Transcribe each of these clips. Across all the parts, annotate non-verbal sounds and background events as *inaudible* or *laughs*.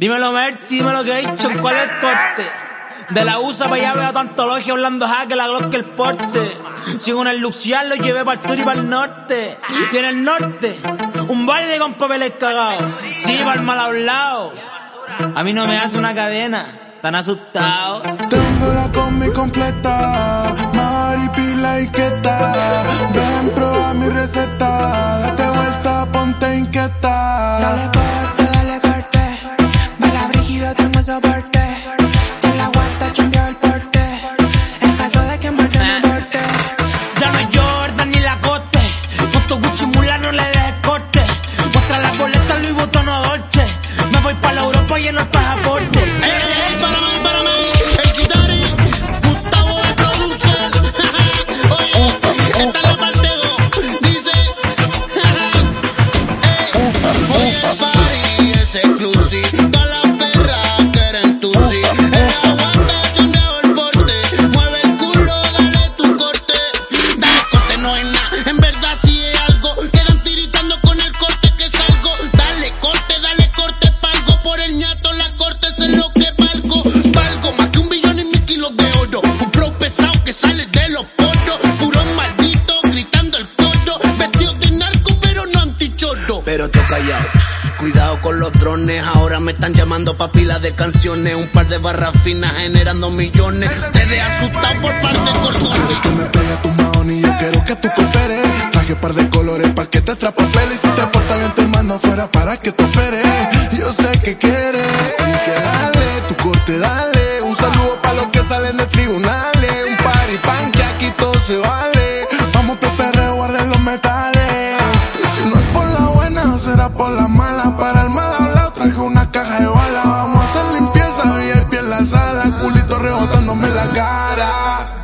Dímelo, Mercy, dímelo que he dicho, ¿cuál es el corte? De la USA para allá veo tantología hablando que la Glock que el porte. Si en el Luxial lo llevé para el sur y para el norte. Y en el norte, un baile con papeles cagados. Sí, para el mal hablado. A mí no me hace una cadena, tan asustado. Tengo la combi completa, maripila y queta. Ven, prueba mi receta, date vuelta, ponte inquieta. Opa! Ahora me están llamando pa' pilas de canciones. Un par de barras finas generando millones. Te de asustado por par de cordones. Que me pegue tu mahón y yo quiero que tú cooperes. Traje par de colores pa' que te atrapapele. Y si te portas bien te mando afuera para que te opere. Yo sé que quieres, así que dale, tu corte dale. Un saludo pa' los que salen de tribunales. Un party pan que aquí todo se vale. Vamos PPR, guarden los metales. Y si no es por la buena, será por la mala. Para el mal hablado traje una caja de bala. Vamos a hacer limpieza, VIP en la sala. Culito rebotándome la cara.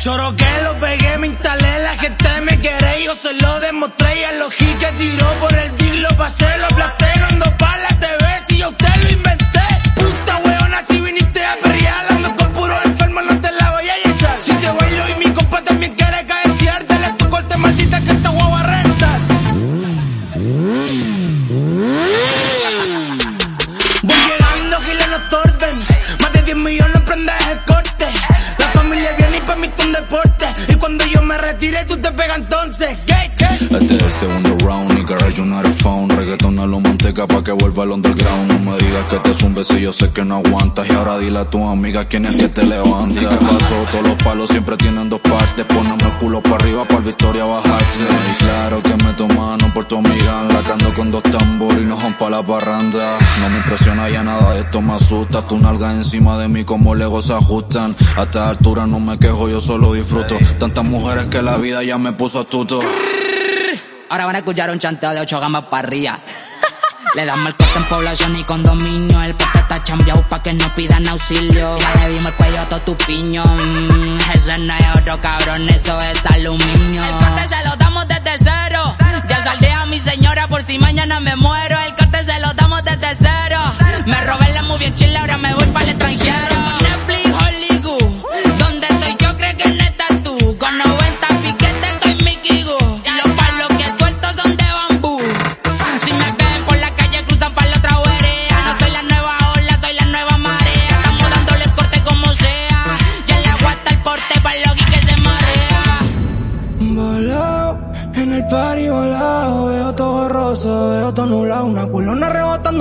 Choro que lo pegué, me instalé, la gente me quiere, yo se lo demostré y a los que tiró por el diglo pasé, lo aplasté, no ando pa' la TV, si yo usted Reggaeton a lo manteca pa' que vuelva al underground. No me digas que te zumbe si yo sé que no aguantas. Y ahora dile a tu amiga quién es que te levanta. ¿Y qué pasó? Todos los palos siempre tienen dos partes. Poneme el culo pa' arriba pa' el victoria bajarse Y claro que me mano por tu amiga. Lacando con dos no pa' la parranda. No me impresiona ya nada de esto me asusta. Tu nalga encima de mí como legos se ajustan. A esta altura no me quejo, yo solo disfruto. Tantas mujeres que la vida ya me puso astuto Ahora van a escuchar un chanteo de ocho gamas para arriba. *laughs* Le damos el corte en población y condominio. El pote está chambeado pa' que no pidan auxilio. Ya le vimos el cuello a todo tu piño. Mm, ese no es oro, cabrón, eso es aluminio. El corte se lo damos desde cero. Ya saldré a mi señora por si mañana me muero. El corte se lo damos desde cero. Me robé la muy bien chile, ahora me voy para el extranjero. Netflix, Hollywood. Donde estoy yo creo que no estás tú. Con 90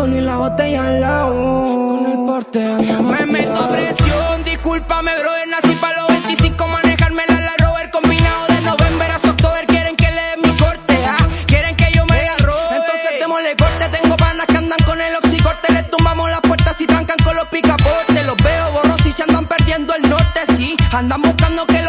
ni la botella al lado. Con el porte Me meto presión, discúlpame, brother, nací pa' los 25, manejarme la la rover combinado de November hasta October, quieren que le dé mi corte, ah, quieren que yo me la robe. Entonces démosle corte, tengo panas que andan con el oxicorte, les tumbamos las puertas y trancan con los picaportes, los veo borrosos y se andan perdiendo el norte, sí, andan buscando que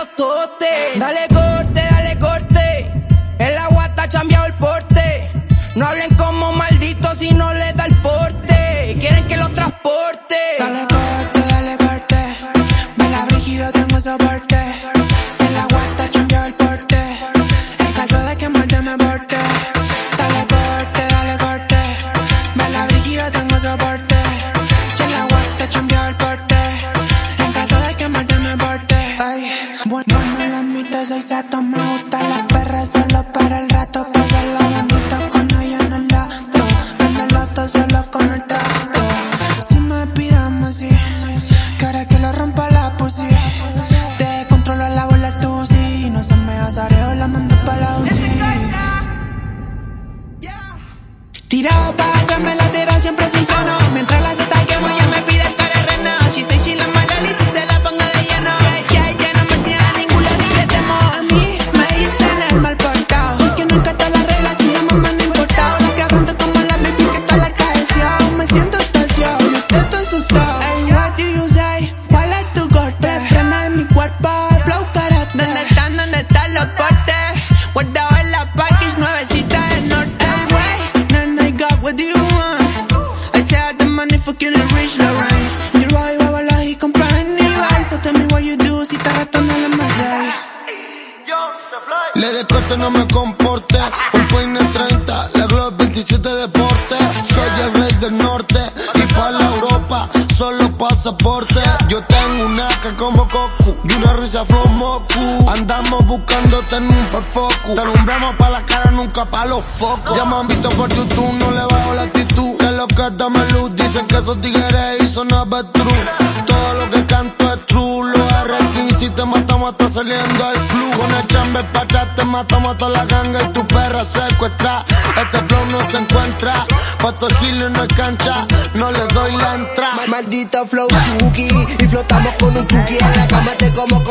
comporte. Un peine 30, la Glock 27 deporte. Soy el rey del norte y pa' la Europa solo pasaporte. Yo tengo una que como Goku y una risa flow Moku. Andamos buscándote en un farfoku. Te alumbramos pa' la cara, nunca pa' los focos. Ya me han visto por YouTube, no le bajo la actitud. Que lo que dame luz, dicen que esos tigres y son true. Está saliendo el club. Con el chamber pa' atrás te matamos a toda la ganga y tu perra secuestra. Este flow no se encuentra, pa' giles no hay cancha, no le doy la entrada. Maldito flow chuki Y flotamos con un tuki En la cama te como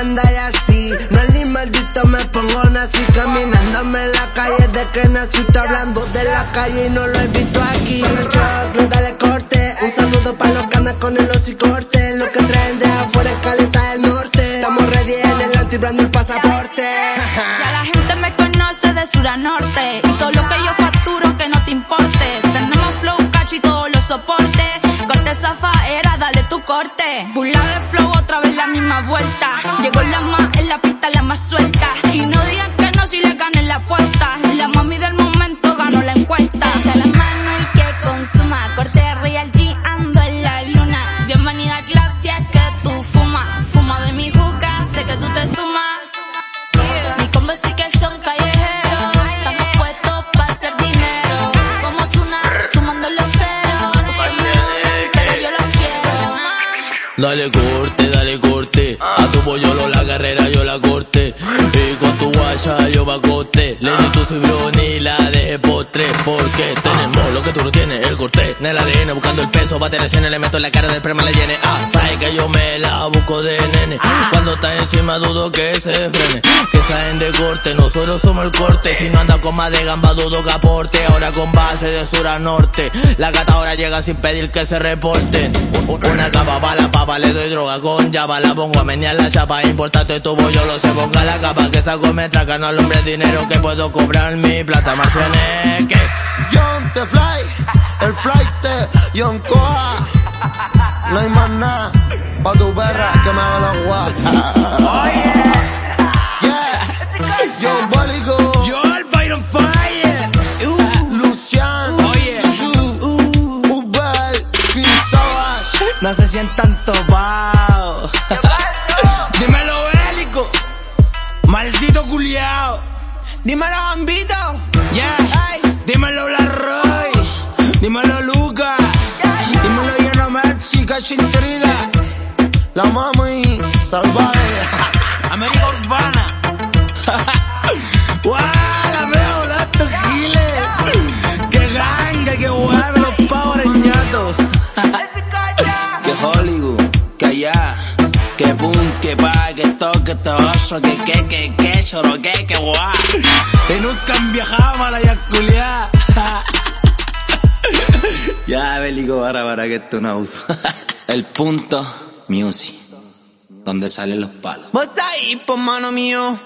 así No es ni maldito, me pongo nazi Caminándome en la calle de que nací Estoy hablando de la calle y no lo he visto aquí no dale corte Un saludo pa' los que andan con el corte Los que traen de afuera en caleta del norte Estamos ready en el antibrando el pasaporte Ya la gente me conoce de sur a norte. Y todo lo que yo facturo que no te importe. Tenemos flow, cacho y todos los soportes. Corte zafaera, dale tu corte. Burla de flow, otra vez la misma vuelta. Llegó la más en la pista, la más suelta. Y no digan que no si le gané la puerta. La mami del momento ganó la encuesta. De la mano y que consuma. Corte real G, ando en la luna. Bienvenida al club si es que tú fumas. Fuma de mi juca, sé que tú te sumas. Mi combo sí que son callejeros. Estamos puestos para hacer dinero. Como Zuna, sumando los ceros. Pero yo los quiero. Dale corte, dale corte. A tu pollo la carrera yo la corte. Y con tu guaya yo va coste. Le di tu cibrón y la dejé postre. Porque tenemos lo que tú no tienes, el corte. En el ADN buscando el peso, va tener le meto en la cara del prema le llene. Ah, sabes que yo me la busco de nene. Cuando está encima dudo que se frene. Que de corte, nosotros somos el corte. Si no anda con más de gamba dudo que aporte. Ahora con base de sur a norte. La gata ahora llega sin pedir que se reporten. Una capa para la papa, le doy droga con llava, la pongo a menear la chapa, importante tu yo lo sé, ponga la capa, que saco me traca, no alumbre dinero que puedo cobrar mi plata, marcianeque. John te fly, el flight de John Coa. No hay más nada pa' tu perra que me haga la guay. *laughs* No se sientan topados *laughs* dímelo bélico. Maldito culiao. Dímelo, Gambito Yeah. Dímelo la Roy. Dímelo Luca. Dímelo Lleno Merchi, cacho intriga. La mami salvaje. *laughs* América Urbana. Oso, que que, que que, choro, que que guau. Y nunca han viajado a la yaculiá. *laughs* Ya, bélico, para, para que esto no uso. *laughs* El punto music, donde salen los palos. Vos ahí, pues mano mío